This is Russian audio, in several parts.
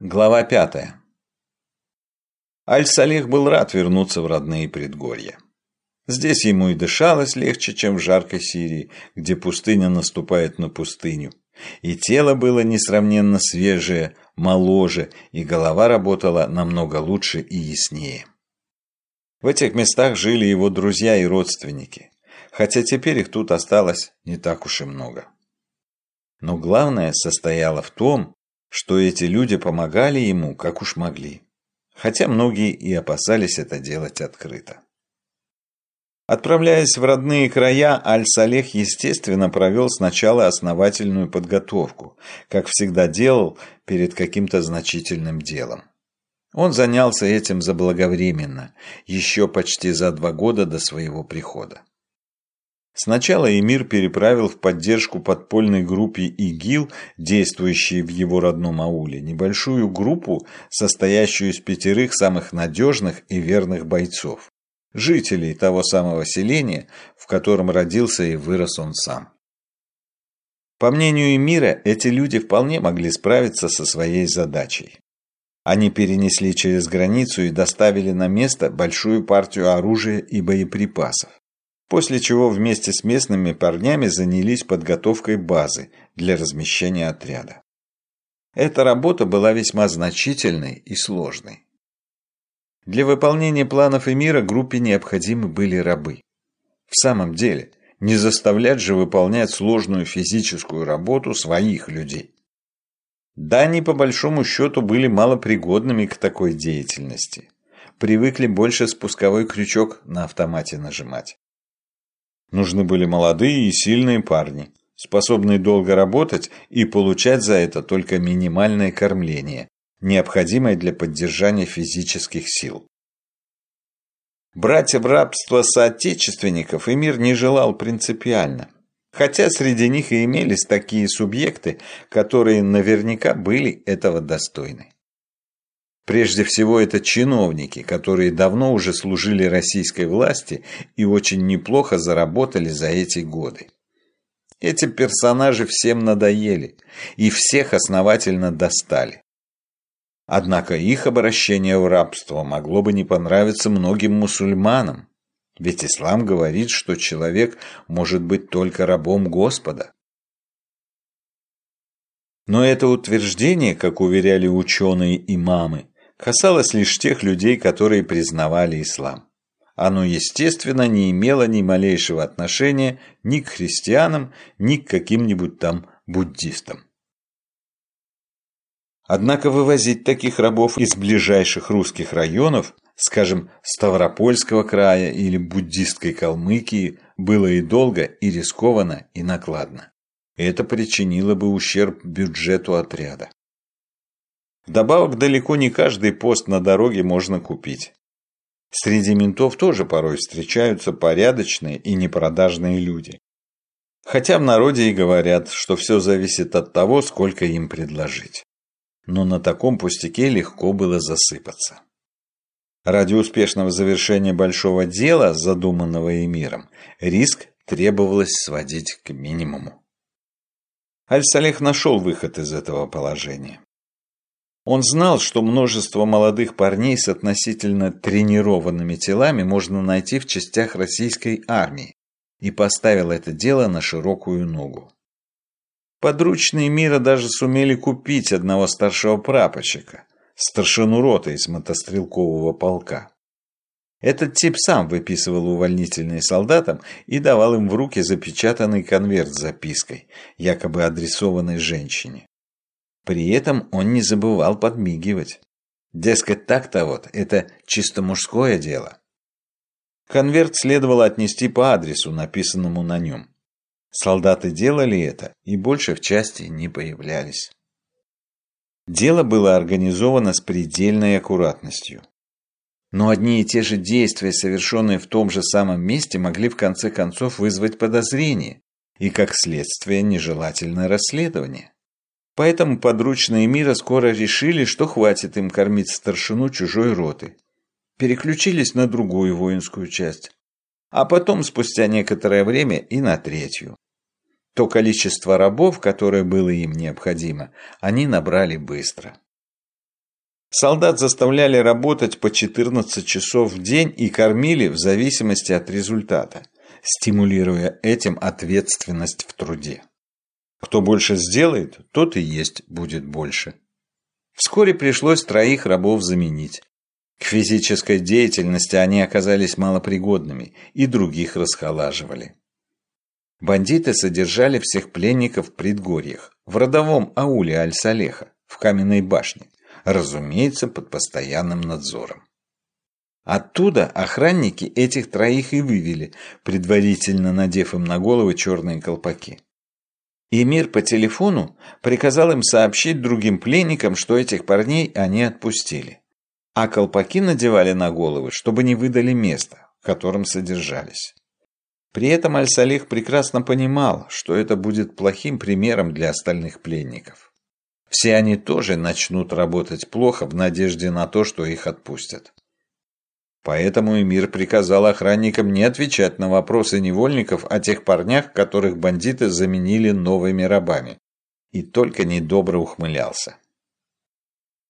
Глава пятая. Аль-Салих был рад вернуться в родные предгорья. Здесь ему и дышалось легче, чем в жаркой Сирии, где пустыня наступает на пустыню. И тело было несравненно свежее, моложе, и голова работала намного лучше и яснее. В этих местах жили его друзья и родственники, хотя теперь их тут осталось не так уж и много. Но главное состояло в том, что эти люди помогали ему, как уж могли, хотя многие и опасались это делать открыто. Отправляясь в родные края, Аль-Салех, естественно, провел сначала основательную подготовку, как всегда делал перед каким-то значительным делом. Он занялся этим заблаговременно, еще почти за два года до своего прихода. Сначала эмир переправил в поддержку подпольной группе ИГИЛ, действующей в его родном ауле, небольшую группу, состоящую из пятерых самых надежных и верных бойцов, жителей того самого селения, в котором родился и вырос он сам. По мнению эмира, эти люди вполне могли справиться со своей задачей. Они перенесли через границу и доставили на место большую партию оружия и боеприпасов после чего вместе с местными парнями занялись подготовкой базы для размещения отряда. Эта работа была весьма значительной и сложной. Для выполнения планов Эмира группе необходимы были рабы. В самом деле, не заставлять же выполнять сложную физическую работу своих людей. Да, они по большому счету были малопригодными к такой деятельности. Привыкли больше спусковой крючок на автомате нажимать. Нужны были молодые и сильные парни, способные долго работать и получать за это только минимальное кормление, необходимое для поддержания физических сил. Братья в рабство соотечественников Эмир не желал принципиально, хотя среди них и имелись такие субъекты, которые наверняка были этого достойны. Прежде всего, это чиновники, которые давно уже служили российской власти и очень неплохо заработали за эти годы. Эти персонажи всем надоели и всех основательно достали. Однако их обращение в рабство могло бы не понравиться многим мусульманам, ведь ислам говорит, что человек может быть только рабом Господа. Но это утверждение, как уверяли ученые-имамы, касалось лишь тех людей, которые признавали ислам. Оно, естественно, не имело ни малейшего отношения ни к христианам, ни к каким-нибудь там буддистам. Однако вывозить таких рабов из ближайших русских районов, скажем, Ставропольского края или буддистской Калмыкии, было и долго, и рискованно, и накладно. Это причинило бы ущерб бюджету отряда. Вдобавок, далеко не каждый пост на дороге можно купить. Среди ментов тоже порой встречаются порядочные и непродажные люди. Хотя в народе и говорят, что все зависит от того, сколько им предложить. Но на таком пустяке легко было засыпаться. Ради успешного завершения большого дела, задуманного эмиром, риск требовалось сводить к минимуму. Аль-Салех нашел выход из этого положения. Он знал, что множество молодых парней с относительно тренированными телами можно найти в частях российской армии и поставил это дело на широкую ногу. Подручные мира даже сумели купить одного старшего прапорщика, старшину роты из мотострелкового полка. Этот тип сам выписывал увольнительные солдатам и давал им в руки запечатанный конверт с запиской, якобы адресованной женщине. При этом он не забывал подмигивать. Дескать, так-то вот, это чисто мужское дело. Конверт следовало отнести по адресу, написанному на нем. Солдаты делали это и больше в части не появлялись. Дело было организовано с предельной аккуратностью. Но одни и те же действия, совершенные в том же самом месте, могли в конце концов вызвать подозрение и, как следствие, нежелательное расследование. Поэтому подручные мира скоро решили, что хватит им кормить старшину чужой роты. Переключились на другую воинскую часть. А потом, спустя некоторое время, и на третью. То количество рабов, которое было им необходимо, они набрали быстро. Солдат заставляли работать по 14 часов в день и кормили в зависимости от результата, стимулируя этим ответственность в труде. Кто больше сделает, тот и есть будет больше. Вскоре пришлось троих рабов заменить. К физической деятельности они оказались малопригодными и других расхолаживали. Бандиты содержали всех пленников в предгорьях, в родовом ауле Аль-Салеха, в каменной башне, разумеется, под постоянным надзором. Оттуда охранники этих троих и вывели, предварительно надев им на головы черные колпаки. Эмир по телефону приказал им сообщить другим пленникам, что этих парней они отпустили. А колпаки надевали на головы, чтобы не выдали место, в котором содержались. При этом Аль-Салих прекрасно понимал, что это будет плохим примером для остальных пленников. Все они тоже начнут работать плохо в надежде на то, что их отпустят. Поэтому Эмир приказал охранникам не отвечать на вопросы невольников о тех парнях, которых бандиты заменили новыми рабами. И только недобро ухмылялся.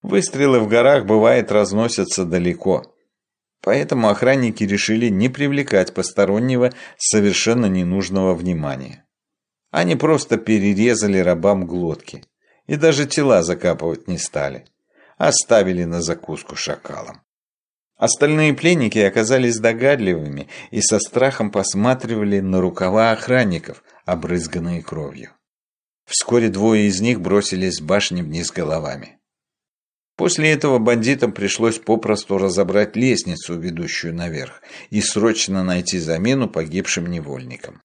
Выстрелы в горах, бывает, разносятся далеко. Поэтому охранники решили не привлекать постороннего совершенно ненужного внимания. Они просто перерезали рабам глотки. И даже тела закапывать не стали. Оставили на закуску шакалам. Остальные пленники оказались догадливыми и со страхом посматривали на рукава охранников, обрызганные кровью. Вскоре двое из них бросились с башни вниз головами. После этого бандитам пришлось попросту разобрать лестницу, ведущую наверх, и срочно найти замену погибшим невольникам.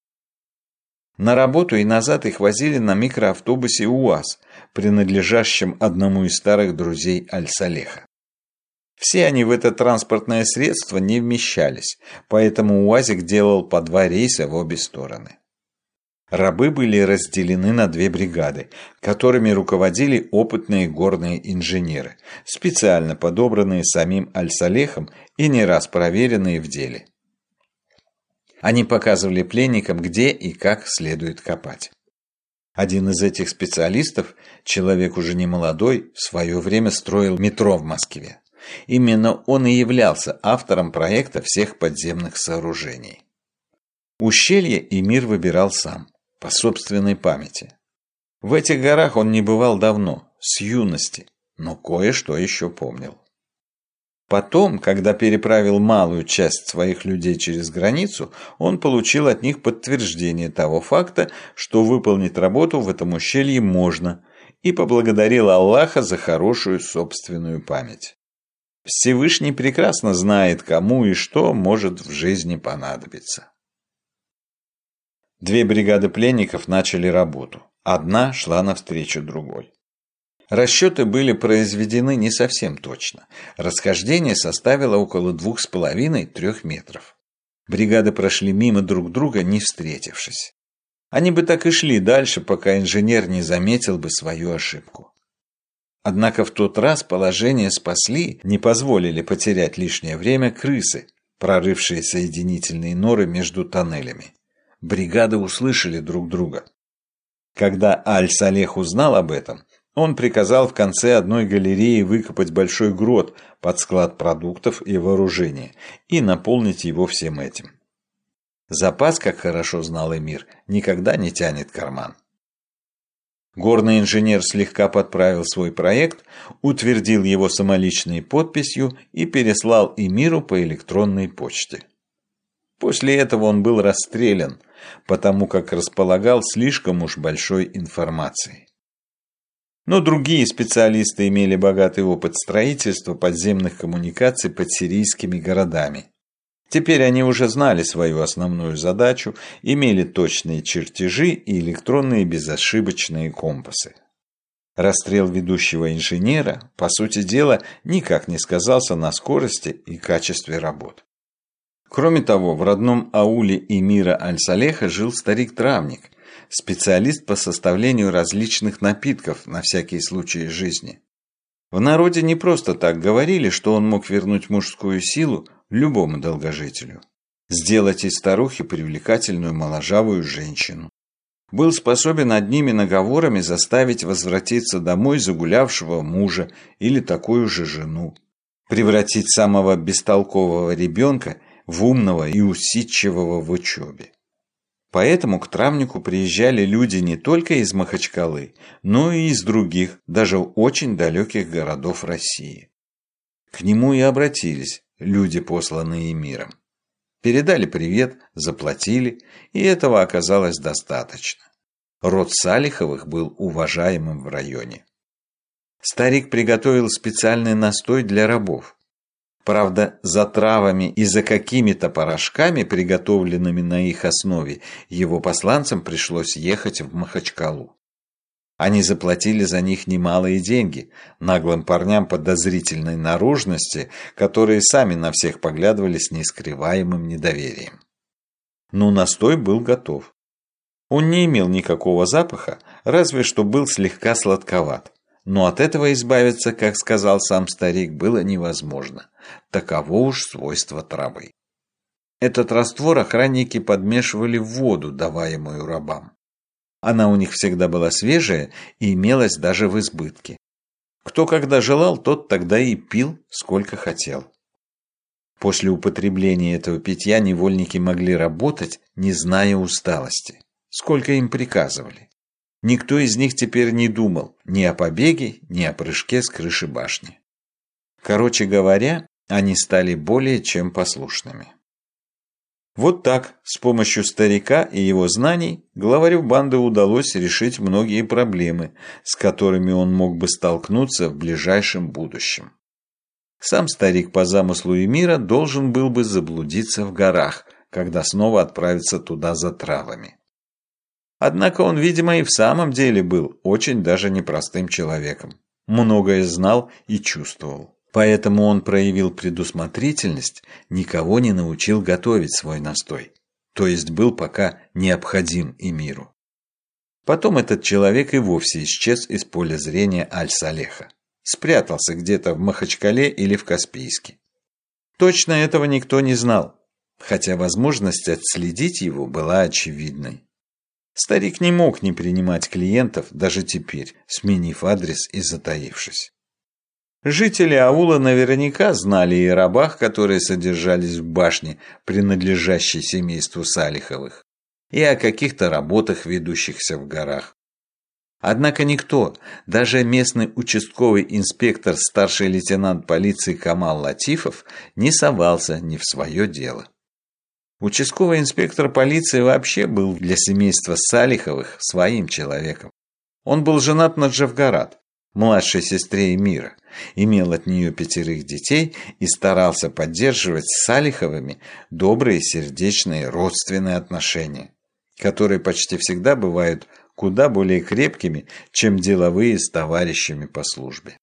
На работу и назад их возили на микроавтобусе УАЗ, принадлежащем одному из старых друзей Аль-Салеха. Все они в это транспортное средство не вмещались, поэтому УАЗик делал по два рейса в обе стороны. Рабы были разделены на две бригады, которыми руководили опытные горные инженеры, специально подобранные самим Аль-Салехом и не раз проверенные в деле. Они показывали пленникам, где и как следует копать. Один из этих специалистов, человек уже не молодой, в свое время строил метро в Москве. Именно он и являлся автором проекта всех подземных сооружений. Ущелье и мир выбирал сам по собственной памяти. В этих горах он не бывал давно, с юности, но кое-что еще помнил. Потом, когда переправил малую часть своих людей через границу, он получил от них подтверждение того факта, что выполнить работу в этом ущелье можно, и поблагодарил Аллаха за хорошую собственную память. Всевышний прекрасно знает, кому и что может в жизни понадобиться. Две бригады пленников начали работу. Одна шла навстречу другой. Расчеты были произведены не совсем точно. Расхождение составило около двух с половиной-трех метров. Бригады прошли мимо друг друга, не встретившись. Они бы так и шли дальше, пока инженер не заметил бы свою ошибку. Однако в тот раз положение спасли, не позволили потерять лишнее время крысы, прорывшие соединительные норы между тоннелями бригады услышали друг друга. Когда Аль-Салех узнал об этом, он приказал в конце одной галереи выкопать большой грот под склад продуктов и вооружения и наполнить его всем этим. Запас, как хорошо знал Эмир, никогда не тянет карман. Горный инженер слегка подправил свой проект, утвердил его самоличной подписью и переслал Эмиру по электронной почте. После этого он был расстрелян, потому как располагал слишком уж большой информацией. Но другие специалисты имели богатый опыт строительства подземных коммуникаций под сирийскими городами. Теперь они уже знали свою основную задачу, имели точные чертежи и электронные безошибочные компасы. Расстрел ведущего инженера, по сути дела, никак не сказался на скорости и качестве работ. Кроме того, в родном ауле эмира Аль-Салеха жил старик-травник, специалист по составлению различных напитков на всякие случаи жизни. В народе не просто так говорили, что он мог вернуть мужскую силу любому долгожителю. Сделать из старухи привлекательную моложавую женщину. был способен одними наговорами заставить возвратиться домой загулявшего мужа или такую же жену, превратить самого бестолкового ребенка в умного и усидчивого в учебе. Поэтому к травнику приезжали люди не только из Махачкалы, но и из других, даже очень далеких городов России. К нему и обратились люди, посланные миром. Передали привет, заплатили, и этого оказалось достаточно. Род Салиховых был уважаемым в районе. Старик приготовил специальный настой для рабов. Правда, за травами и за какими-то порошками, приготовленными на их основе, его посланцам пришлось ехать в Махачкалу. Они заплатили за них немалые деньги, наглым парням подозрительной наружности, которые сами на всех поглядывали с нескрываемым недоверием. Но настой был готов. Он не имел никакого запаха, разве что был слегка сладковат. Но от этого избавиться, как сказал сам старик, было невозможно. Таково уж свойство травы. Этот раствор охранники подмешивали в воду, даваемую рабам. Она у них всегда была свежая и имелась даже в избытке. Кто когда желал, тот тогда и пил, сколько хотел. После употребления этого питья невольники могли работать, не зная усталости, сколько им приказывали. Никто из них теперь не думал ни о побеге, ни о прыжке с крыши башни. Короче говоря, они стали более чем послушными. Вот так, с помощью старика и его знаний, главарю банды удалось решить многие проблемы, с которыми он мог бы столкнуться в ближайшем будущем. Сам старик по замыслу Эмира должен был бы заблудиться в горах, когда снова отправится туда за травами. Однако он, видимо, и в самом деле был очень даже непростым человеком. Многое знал и чувствовал. Поэтому он проявил предусмотрительность, никого не научил готовить свой настой. То есть был пока необходим и миру. Потом этот человек и вовсе исчез из поля зрения Аль-Салеха. Спрятался где-то в Махачкале или в Каспийске. Точно этого никто не знал, хотя возможность отследить его была очевидной. Старик не мог не принимать клиентов даже теперь, сменив адрес и затаившись. Жители аула наверняка знали и рабах, которые содержались в башне, принадлежащей семейству Салиховых, и о каких-то работах, ведущихся в горах. Однако никто, даже местный участковый инспектор, старший лейтенант полиции Камал Латифов, не совался ни в свое дело. Участковый инспектор полиции вообще был для семейства Салиховых своим человеком. Он был женат на Джавгарат, младшей сестре Эмира, имел от нее пятерых детей и старался поддерживать с Салиховыми добрые сердечные родственные отношения, которые почти всегда бывают куда более крепкими, чем деловые с товарищами по службе.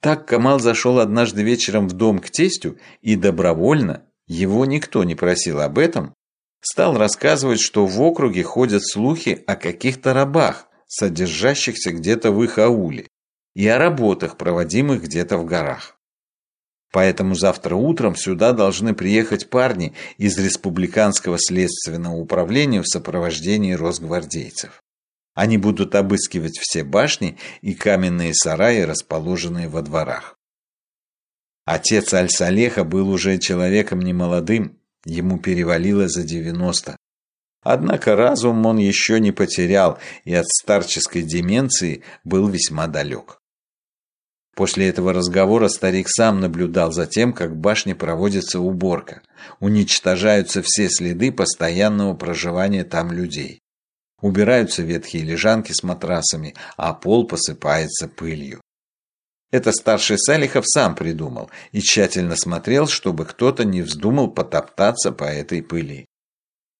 Так Камал зашел однажды вечером в дом к тестю и добровольно, его никто не просил об этом, стал рассказывать, что в округе ходят слухи о каких-то рабах, содержащихся где-то в их ауле, и о работах, проводимых где-то в горах. Поэтому завтра утром сюда должны приехать парни из Республиканского следственного управления в сопровождении росгвардейцев. Они будут обыскивать все башни и каменные сараи, расположенные во дворах. Отец Аль-Салеха был уже человеком немолодым, ему перевалило за 90. Однако разум он еще не потерял и от старческой деменции был весьма далек. После этого разговора старик сам наблюдал за тем, как в башне проводится уборка. Уничтожаются все следы постоянного проживания там людей. Убираются ветхие лежанки с матрасами, а пол посыпается пылью. Это старший Салихов сам придумал и тщательно смотрел, чтобы кто-то не вздумал потоптаться по этой пыли.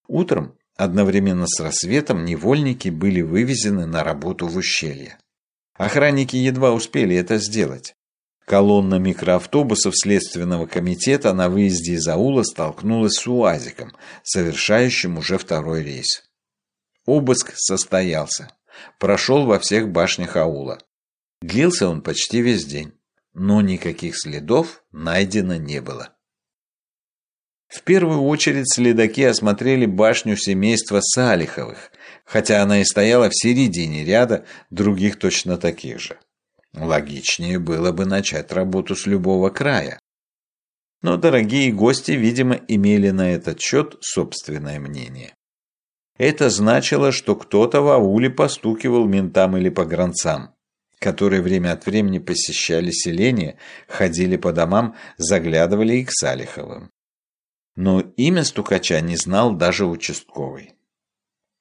Утром, одновременно с рассветом, невольники были вывезены на работу в ущелье. Охранники едва успели это сделать. Колонна микроавтобусов Следственного комитета на выезде из аула столкнулась с УАЗиком, совершающим уже второй рейс. Обыск состоялся. Прошел во всех башнях аула. Длился он почти весь день, но никаких следов найдено не было. В первую очередь следаки осмотрели башню семейства Салиховых, хотя она и стояла в середине ряда других точно таких же. Логичнее было бы начать работу с любого края. Но дорогие гости, видимо, имели на этот счет собственное мнение. Это значило, что кто-то в ауле постукивал ментам или погранцам, которые время от времени посещали селение, ходили по домам, заглядывали и к Салиховым. Но имя стукача не знал даже участковый.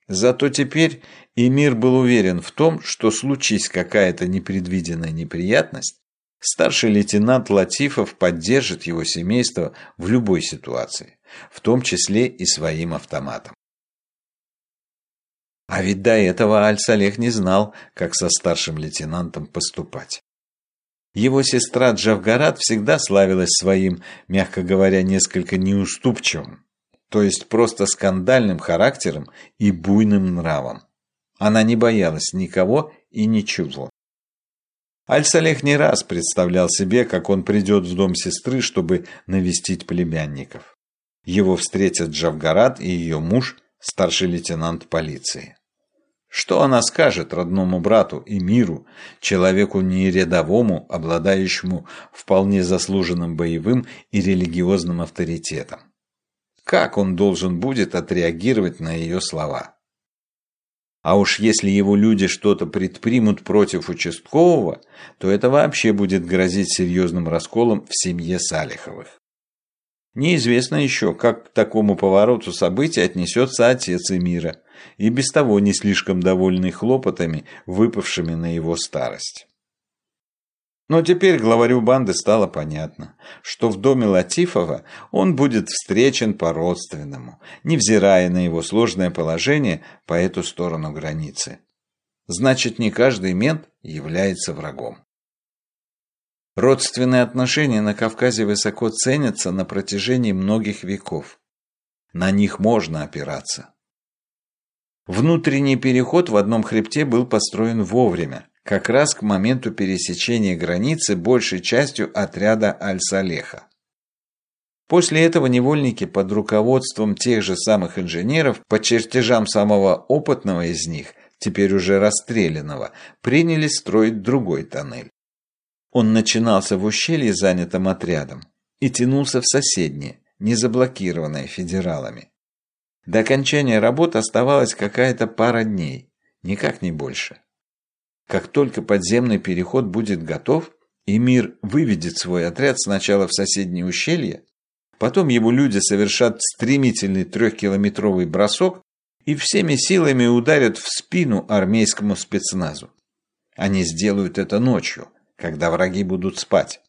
Зато теперь Эмир был уверен в том, что случись какая-то непредвиденная неприятность, Старший лейтенант Латифов поддержит его семейство в любой ситуации, в том числе и своим автоматом. А ведь до этого Аль-Салех не знал, как со старшим лейтенантом поступать. Его сестра Джавгарат всегда славилась своим, мягко говоря, несколько неуступчивым, то есть просто скандальным характером и буйным нравом. Она не боялась никого и ничего. Аль-Салех не раз представлял себе, как он придет в дом сестры, чтобы навестить племянников. Его встретят Джавгарат и ее муж, старший лейтенант полиции. Что она скажет родному брату и миру, человеку не рядовому, обладающему вполне заслуженным боевым и религиозным авторитетом? Как он должен будет отреагировать на ее слова? А уж если его люди что-то предпримут против участкового, то это вообще будет грозить серьезным расколом в семье Салиховых. Неизвестно еще, как к такому повороту событий отнесется отец Эмира, и без того не слишком довольный хлопотами, выпавшими на его старость. Но теперь главарю банды стало понятно, что в доме Латифова он будет встречен по-родственному, невзирая на его сложное положение по эту сторону границы. Значит, не каждый мент является врагом. Родственные отношения на Кавказе высоко ценятся на протяжении многих веков. На них можно опираться. Внутренний переход в одном хребте был построен вовремя, как раз к моменту пересечения границы большей частью отряда Аль-Салеха. После этого невольники под руководством тех же самых инженеров, по чертежам самого опытного из них, теперь уже расстрелянного, принялись строить другой тоннель. Он начинался в ущелье, занятом отрядом, и тянулся в соседнее, не заблокированное федералами. До окончания работ оставалась какая-то пара дней, никак не больше. Как только подземный переход будет готов, и мир выведет свой отряд сначала в соседнее ущелье, потом его люди совершат стремительный трехкилометровый бросок и всеми силами ударят в спину армейскому спецназу. Они сделают это ночью, когда враги будут спать.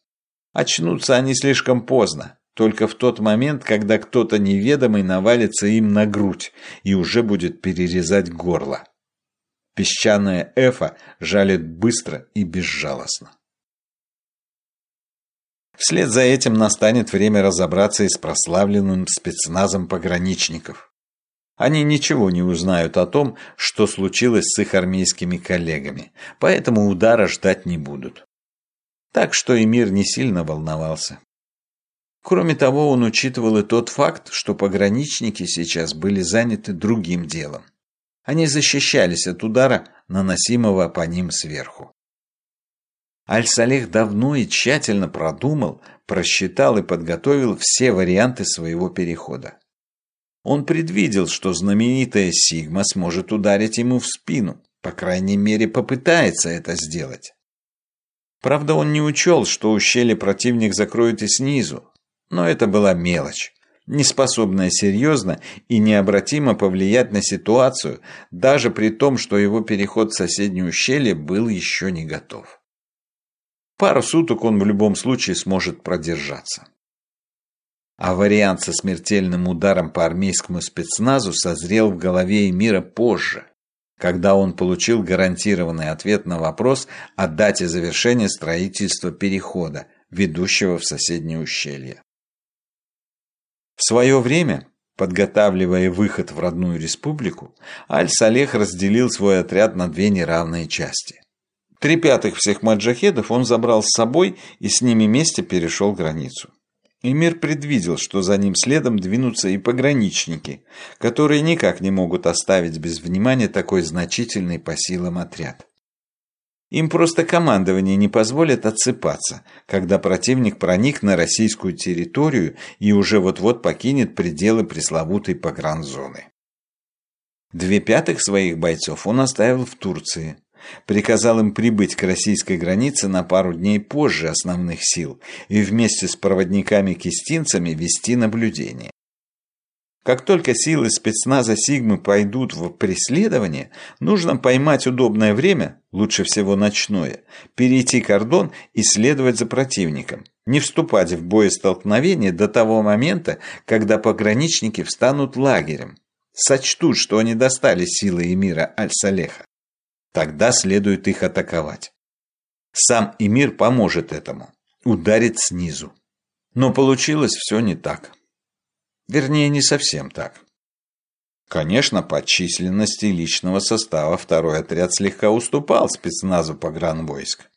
Очнутся они слишком поздно, только в тот момент, когда кто-то неведомый навалится им на грудь и уже будет перерезать горло. Песчаная эфа жалит быстро и безжалостно. Вслед за этим настанет время разобраться и с прославленным спецназом пограничников. Они ничего не узнают о том, что случилось с их армейскими коллегами, поэтому удара ждать не будут. Так что Эмир не сильно волновался. Кроме того, он учитывал и тот факт, что пограничники сейчас были заняты другим делом. Они защищались от удара, наносимого по ним сверху. Аль-Салех давно и тщательно продумал, просчитал и подготовил все варианты своего перехода. Он предвидел, что знаменитая Сигма сможет ударить ему в спину, по крайней мере попытается это сделать. Правда, он не учел, что ущелье противник закроет и снизу, но это была мелочь не способная серьезно и необратимо повлиять на ситуацию, даже при том, что его переход в соседнее ущелье был еще не готов. Пару суток он в любом случае сможет продержаться. А вариант со смертельным ударом по армейскому спецназу созрел в голове Эмира позже, когда он получил гарантированный ответ на вопрос о дате завершения строительства перехода, ведущего в соседнее ущелье. В свое время, подготавливая выход в родную республику, Аль-Салех разделил свой отряд на две неравные части. Три пятых всех маджахедов он забрал с собой и с ними вместе перешел границу. Эмир предвидел, что за ним следом двинутся и пограничники, которые никак не могут оставить без внимания такой значительный по силам отряд. Им просто командование не позволит отсыпаться, когда противник проник на российскую территорию и уже вот-вот покинет пределы пресловутой погранзоны. Две пятых своих бойцов он оставил в Турции, приказал им прибыть к российской границе на пару дней позже основных сил и вместе с проводниками-кистинцами вести наблюдение. Как только силы спецназа Сигмы пойдут в преследование, нужно поймать удобное время, лучше всего ночное, перейти кордон и следовать за противником, не вступать в боестолкновение до того момента, когда пограничники встанут лагерем, сочтут, что они достали силы эмира Аль-Салеха. Тогда следует их атаковать. Сам Эмир поможет этому, ударит снизу. Но получилось все не так. Вернее, не совсем так. Конечно, по численности личного состава второй отряд слегка уступал спецназу погранвойск.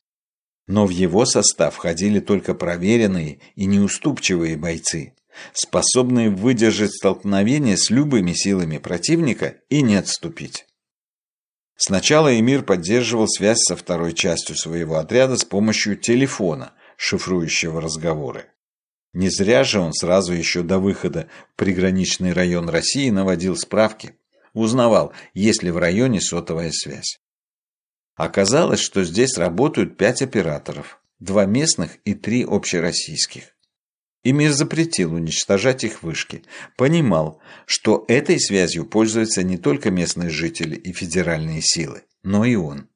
Но в его состав входили только проверенные и неуступчивые бойцы, способные выдержать столкновение с любыми силами противника и не отступить. Сначала Эмир поддерживал связь со второй частью своего отряда с помощью телефона, шифрующего разговоры. Не зря же он сразу еще до выхода в приграничный район России наводил справки, узнавал, есть ли в районе сотовая связь. Оказалось, что здесь работают пять операторов, два местных и три общероссийских. Эмир запретил уничтожать их вышки. Понимал, что этой связью пользуются не только местные жители и федеральные силы, но и он.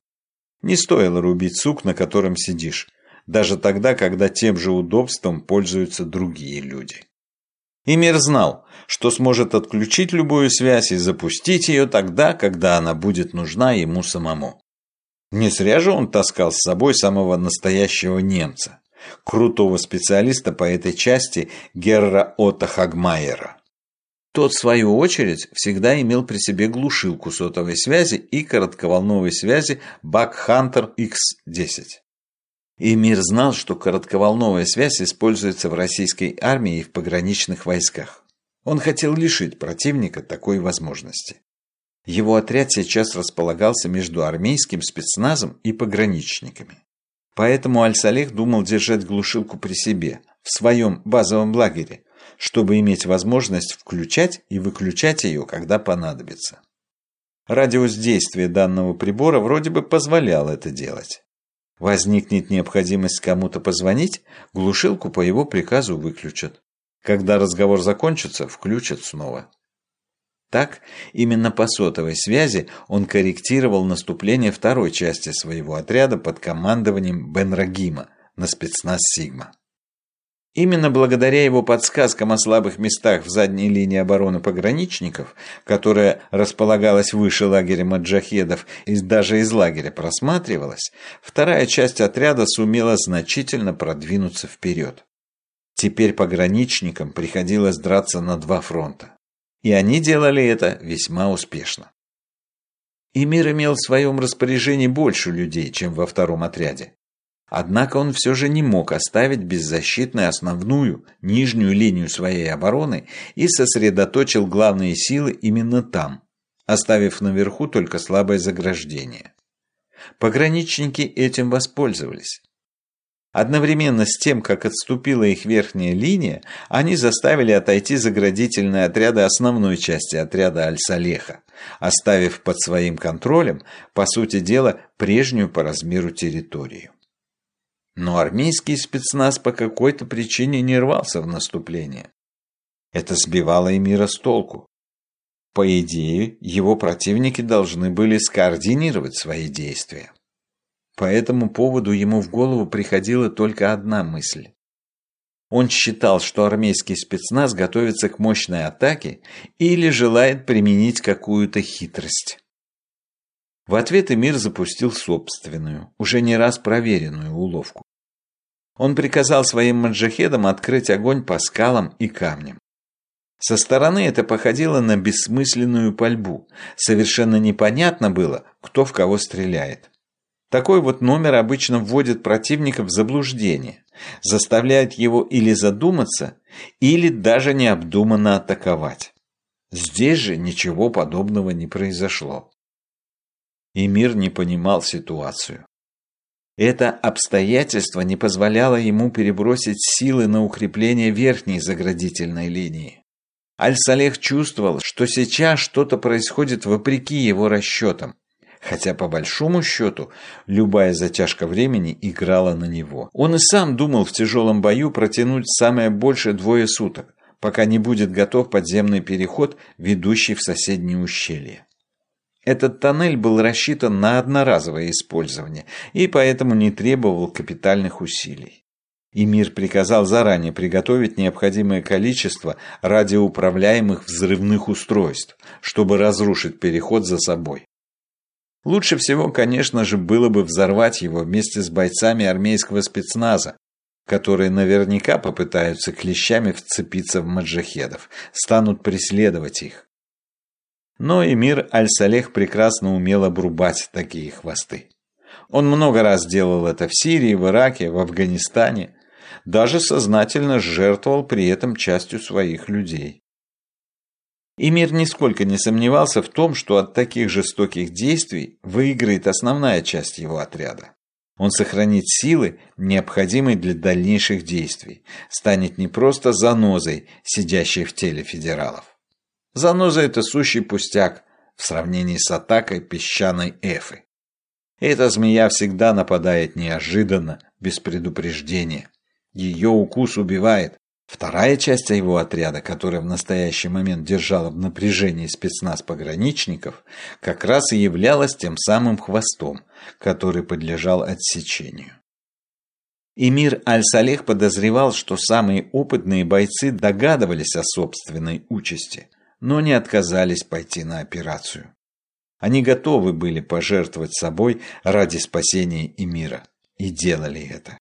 Не стоило рубить сук, на котором сидишь, даже тогда, когда тем же удобством пользуются другие люди. Эмир знал, что сможет отключить любую связь и запустить ее тогда, когда она будет нужна ему самому. Не зря же он таскал с собой самого настоящего немца крутого специалиста по этой части Герра Отто Хагмайера. Тот, в свою очередь, всегда имел при себе глушилку сотовой связи и коротковолновой связи Бакхантер X10. И мир знал, что коротковолновая связь используется в российской армии и в пограничных войсках. Он хотел лишить противника такой возможности. Его отряд сейчас располагался между армейским спецназом и пограничниками. Поэтому Аль-Салих думал держать глушилку при себе, в своем базовом лагере, чтобы иметь возможность включать и выключать ее, когда понадобится. Радиус действия данного прибора вроде бы позволял это делать. Возникнет необходимость кому-то позвонить, глушилку по его приказу выключат. Когда разговор закончится, включат снова. Так, именно по сотовой связи он корректировал наступление второй части своего отряда под командованием Бенрагима на спецназ «Сигма». Именно благодаря его подсказкам о слабых местах в задней линии обороны пограничников, которая располагалась выше лагеря маджахедов и даже из лагеря просматривалась, вторая часть отряда сумела значительно продвинуться вперед. Теперь пограничникам приходилось драться на два фронта. И они делали это весьма успешно. И мир имел в своем распоряжении больше людей, чем во втором отряде. Однако он все же не мог оставить беззащитной основную, нижнюю линию своей обороны и сосредоточил главные силы именно там, оставив наверху только слабое заграждение. Пограничники этим воспользовались. Одновременно с тем, как отступила их верхняя линия, они заставили отойти заградительные отряды основной части отряда Аль-Салеха, оставив под своим контролем, по сути дела, прежнюю по размеру территорию. Но армейский спецназ по какой-то причине не рвался в наступление. Это сбивало Эмира с толку. По идее, его противники должны были скоординировать свои действия. По этому поводу ему в голову приходила только одна мысль. Он считал, что армейский спецназ готовится к мощной атаке или желает применить какую-то хитрость. В ответ Эмир запустил собственную, уже не раз проверенную уловку. Он приказал своим маджахедам открыть огонь по скалам и камням. Со стороны это походило на бессмысленную пальбу. Совершенно непонятно было, кто в кого стреляет. Такой вот номер обычно вводит противника в заблуждение, заставляет его или задуматься, или даже необдуманно атаковать. Здесь же ничего подобного не произошло. И мир не понимал ситуацию. Это обстоятельство не позволяло ему перебросить силы на укрепление верхней заградительной линии. Аль-Салех чувствовал, что сейчас что-то происходит вопреки его расчетам, хотя по большому счету любая затяжка времени играла на него. Он и сам думал в тяжелом бою протянуть самое большее двое суток, пока не будет готов подземный переход, ведущий в соседнее ущелье. Этот тоннель был рассчитан на одноразовое использование и поэтому не требовал капитальных усилий. Эмир приказал заранее приготовить необходимое количество радиоуправляемых взрывных устройств, чтобы разрушить переход за собой. Лучше всего, конечно же, было бы взорвать его вместе с бойцами армейского спецназа, которые наверняка попытаются клещами вцепиться в маджахедов, станут преследовать их. Но эмир Аль-Салех прекрасно умел обрубать такие хвосты. Он много раз делал это в Сирии, в Ираке, в Афганистане, даже сознательно жертвовал при этом частью своих людей. Эмир нисколько не сомневался в том, что от таких жестоких действий выиграет основная часть его отряда. Он сохранит силы, необходимые для дальнейших действий, станет не просто занозой, сидящей в теле федералов. Заноза – это сущий пустяк в сравнении с атакой песчаной эфы. Эта змея всегда нападает неожиданно, без предупреждения. Ее укус убивает, Вторая часть его отряда, которая в настоящий момент держала в напряжении спецназ пограничников, как раз и являлась тем самым хвостом, который подлежал отсечению. Эмир Аль-Салех подозревал, что самые опытные бойцы догадывались о собственной участи, но не отказались пойти на операцию. Они готовы были пожертвовать собой ради спасения Эмира, и делали это.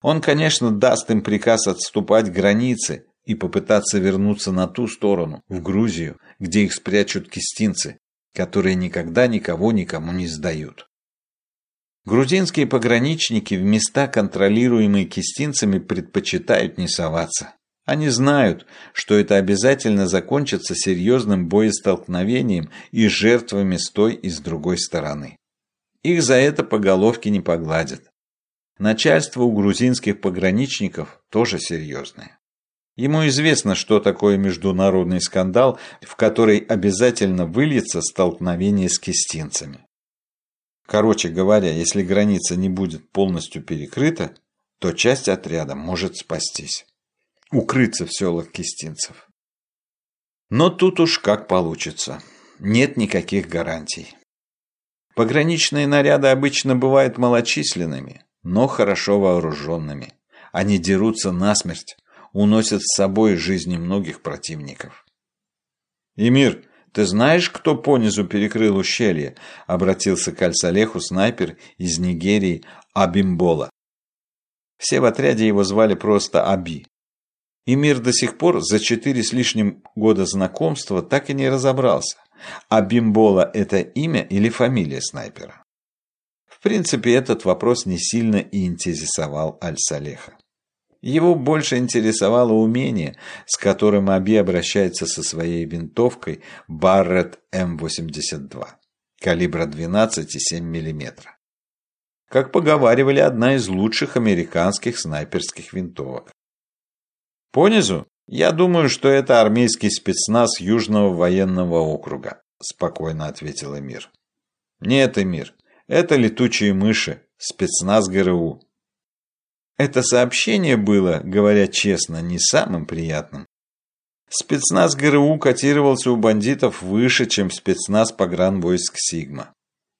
Он, конечно, даст им приказ отступать границы и попытаться вернуться на ту сторону, в Грузию, где их спрячут кистинцы, которые никогда никого никому не сдают. Грузинские пограничники в места, контролируемые кистинцами, предпочитают не соваться. Они знают, что это обязательно закончится серьезным боестолкновением и жертвами с той и с другой стороны. Их за это по головке не погладят. Начальство у грузинских пограничников тоже серьезное. Ему известно, что такое международный скандал, в который обязательно выльется столкновение с кистинцами. Короче говоря, если граница не будет полностью перекрыта, то часть отряда может спастись. Укрыться в селах кистинцев. Но тут уж как получится. Нет никаких гарантий. Пограничные наряды обычно бывают малочисленными, но хорошо вооруженными. Они дерутся насмерть, уносят с собой жизни многих противников. «Эмир, ты знаешь, кто понизу перекрыл ущелье?» – обратился к Альсалеху снайпер из Нигерии Абимбола. Все в отряде его звали просто Аби. Эмир до сих пор за четыре с лишним года знакомства так и не разобрался, Абимбола – это имя или фамилия снайпера принципе, этот вопрос не сильно и интересовал Аль-Салеха. Его больше интересовало умение, с которым Аби обращается со своей винтовкой Барретт М82 калибра 12,7 мм. Как поговаривали, одна из лучших американских снайперских винтовок. Понизу, я думаю, что это армейский спецназ Южного военного округа, спокойно ответил Эмир. Нет, Эмир, это летучие мыши, спецназ ГРУ. Это сообщение было, говоря честно, не самым приятным. Спецназ ГРУ котировался у бандитов выше, чем спецназ погранвойск «Сигма».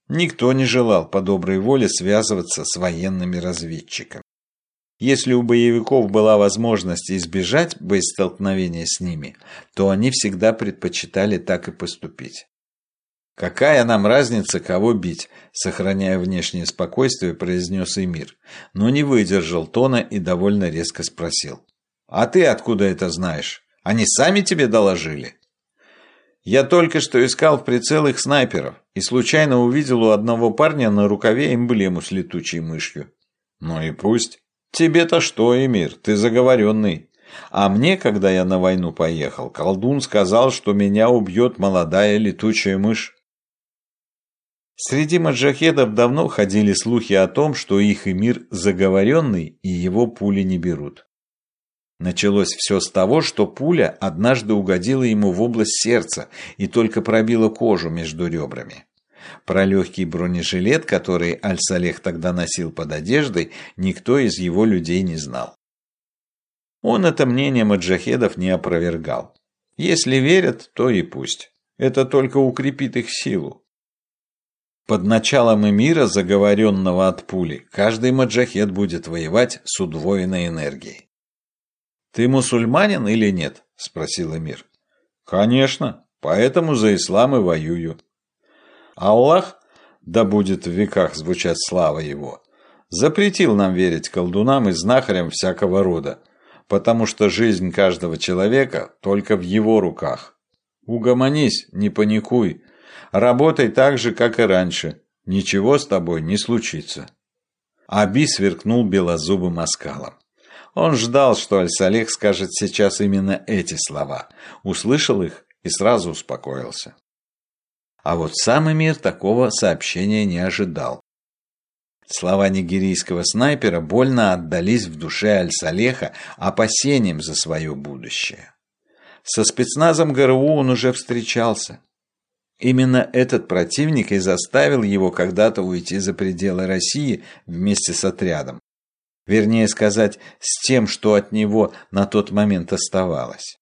Никто не желал по доброй воле связываться с военными разведчиками. Если у боевиков была возможность избежать боестолкновения с ними, то они всегда предпочитали так и поступить. «Какая нам разница, кого бить?» – сохраняя внешнее спокойствие, произнес Эмир, но не выдержал тона и довольно резко спросил. «А ты откуда это знаешь? Они сами тебе доложили?» Я только что искал в прицел их снайперов и случайно увидел у одного парня на рукаве эмблему с летучей мышью. Ну и пусть. Тебе-то что, Эмир, ты заговоренный. А мне, когда я на войну поехал, колдун сказал, что меня убьет молодая летучая мышь. Среди маджахедов давно ходили слухи о том, что их эмир заговоренный и его пули не берут. Началось все с того, что пуля однажды угодила ему в область сердца и только пробила кожу между ребрами. Про легкий бронежилет, который Аль-Салех тогда носил под одеждой, никто из его людей не знал. Он это мнение маджахедов не опровергал. Если верят, то и пусть. Это только укрепит их силу. Под началом эмира, заговоренного от пули, каждый маджахед будет воевать с удвоенной энергией. «Ты мусульманин или нет?» – спросил эмир. «Конечно, поэтому за ислам и воюю». Аллах, да будет в веках звучать слава его, запретил нам верить колдунам и знахарям всякого рода, потому что жизнь каждого человека только в его руках. Угомонись, не паникуй, работай так же, как и раньше, ничего с тобой не случится. Аби сверкнул белозубым оскалом. Он ждал, что Аль-Салих скажет сейчас именно эти слова, услышал их и сразу успокоился. А вот сам эмир такого сообщения не ожидал. Слова нигерийского снайпера больно отдались в душе Аль-Салеха опасением за свое будущее. Со спецназом ГРУ он уже встречался. Именно этот противник и заставил его когда-то уйти за пределы России вместе с отрядом, Вернее сказать, с тем, что от него на тот момент оставалось.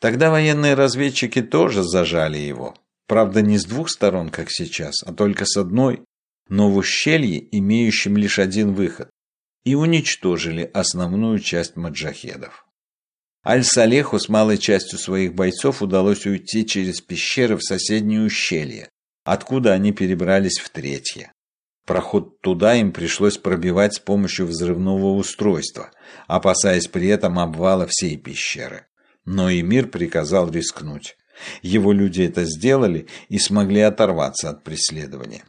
Тогда военные разведчики тоже зажали его. Правда, не с двух сторон, как сейчас, а только с одной, но в ущелье, имеющем лишь один выход, и уничтожили основную часть маджахедов. Аль-Салеху с малой частью своих бойцов удалось уйти через пещеры в соседнее ущелье, откуда они перебрались в третье. Проход туда им пришлось пробивать с помощью взрывного устройства, опасаясь при этом обвала всей пещеры. Но Эмир приказал рискнуть. Его люди это сделали и смогли оторваться от преследования.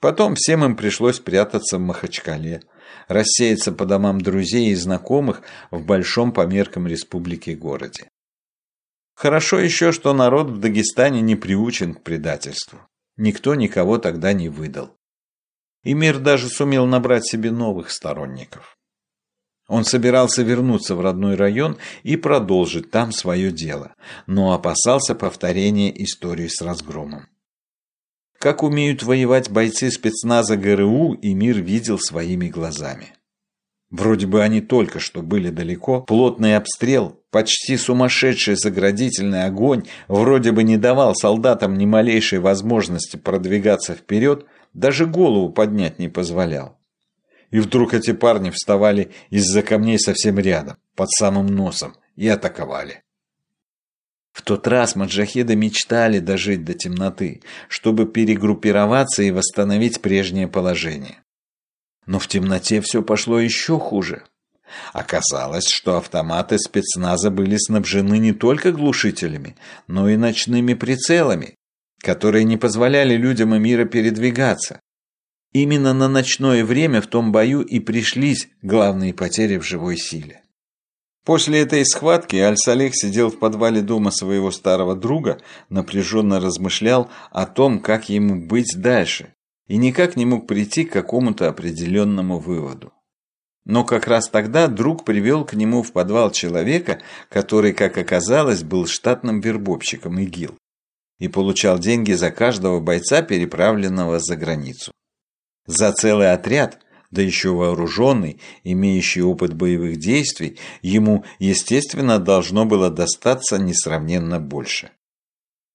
Потом всем им пришлось прятаться в Махачкале, рассеяться по домам друзей и знакомых в большом по меркам республики городе. Хорошо еще, что народ в Дагестане не приучен к предательству. Никто никого тогда не выдал и мир даже сумел набрать себе новых сторонников. Он собирался вернуться в родной район и продолжить там свое дело, но опасался повторения истории с разгромом. Как умеют воевать бойцы спецназа ГРУ, и мир видел своими глазами. Вроде бы они только что были далеко, плотный обстрел, почти сумасшедший заградительный огонь вроде бы не давал солдатам ни малейшей возможности продвигаться вперед, даже голову поднять не позволял. И вдруг эти парни вставали из-за камней совсем рядом, под самым носом, и атаковали. В тот раз маджахеды мечтали дожить до темноты, чтобы перегруппироваться и восстановить прежнее положение. Но в темноте все пошло еще хуже. Оказалось, что автоматы спецназа были снабжены не только глушителями, но и ночными прицелами, которые не позволяли людям и мира передвигаться. Именно на ночное время в том бою и пришлись главные потери в живой силе. После этой схватки Аль-Салех сидел в подвале дома своего старого друга, напряженно размышлял о том, как ему быть дальше, и никак не мог прийти к какому-то определенному выводу. Но как раз тогда друг привел к нему в подвал человека, который, как оказалось, был штатным вербовщиком ИГИЛ и получал деньги за каждого бойца, переправленного за границу. За целый отряд, да еще вооруженный, имеющий опыт боевых действий, ему, естественно, должно было достаться несравненно больше.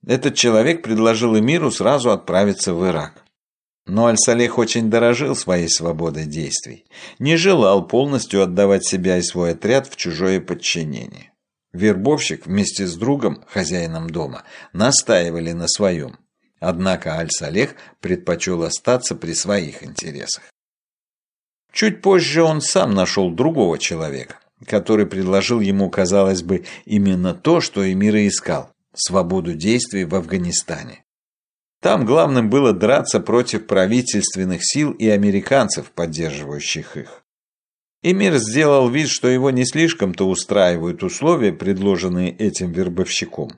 Этот человек предложил Эмиру сразу отправиться в Ирак. Но Аль-Салех очень дорожил своей свободой действий, не желал полностью отдавать себя и свой отряд в чужое подчинение. Вербовщик вместе с другом, хозяином дома, настаивали на своем. Однако Аль-Салех предпочел остаться при своих интересах. Чуть позже он сам нашел другого человека, который предложил ему, казалось бы, именно то, что Эмир и искал – свободу действий в Афганистане. Там главным было драться против правительственных сил и американцев, поддерживающих их. Эмир сделал вид, что его не слишком-то устраивают условия, предложенные этим вербовщиком.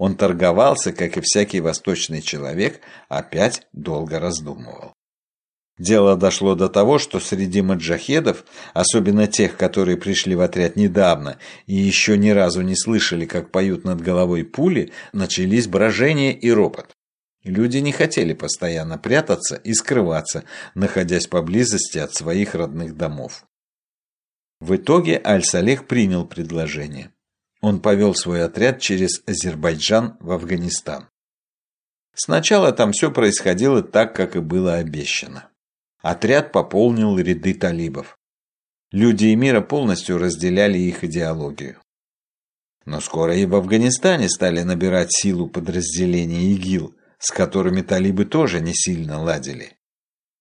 Он торговался, как и всякий восточный человек, опять долго раздумывал. Дело дошло до того, что среди маджахедов, особенно тех, которые пришли в отряд недавно и еще ни разу не слышали, как поют над головой пули, начались брожение и ропот. Люди не хотели постоянно прятаться и скрываться, находясь поблизости от своих родных домов. В итоге Аль-Салех принял предложение. Он повел свой отряд через Азербайджан в Афганистан. Сначала там все происходило так, как и было обещано. Отряд пополнил ряды талибов. Люди мира полностью разделяли их идеологию. Но скоро и в Афганистане стали набирать силу подразделения ИГИЛ, с которыми талибы тоже не сильно ладили.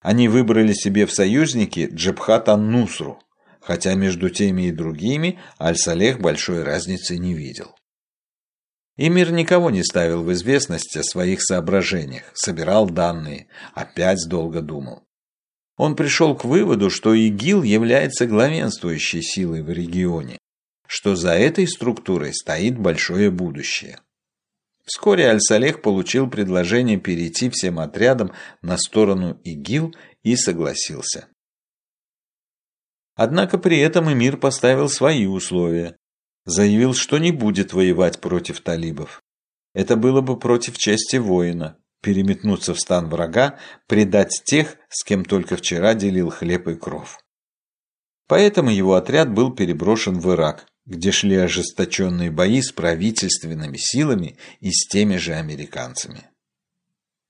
Они выбрали себе в союзники Джабхат ан-Нусру, хотя между теми и другими Аль-Салех большой разницы не видел. Эмир никого не ставил в известность о своих соображениях, собирал данные, опять долго думал. Он пришел к выводу, что ИГИЛ является главенствующей силой в регионе, что за этой структурой стоит большое будущее. Вскоре Аль-Салех получил предложение перейти всем отрядом на сторону ИГИЛ и согласился. Однако при этом эмир поставил свои условия. Заявил, что не будет воевать против талибов. Это было бы против чести воина. Переметнуться в стан врага, предать тех, с кем только вчера делил хлеб и кров. Поэтому его отряд был переброшен в Ирак, где шли ожесточенные бои с правительственными силами и с теми же американцами.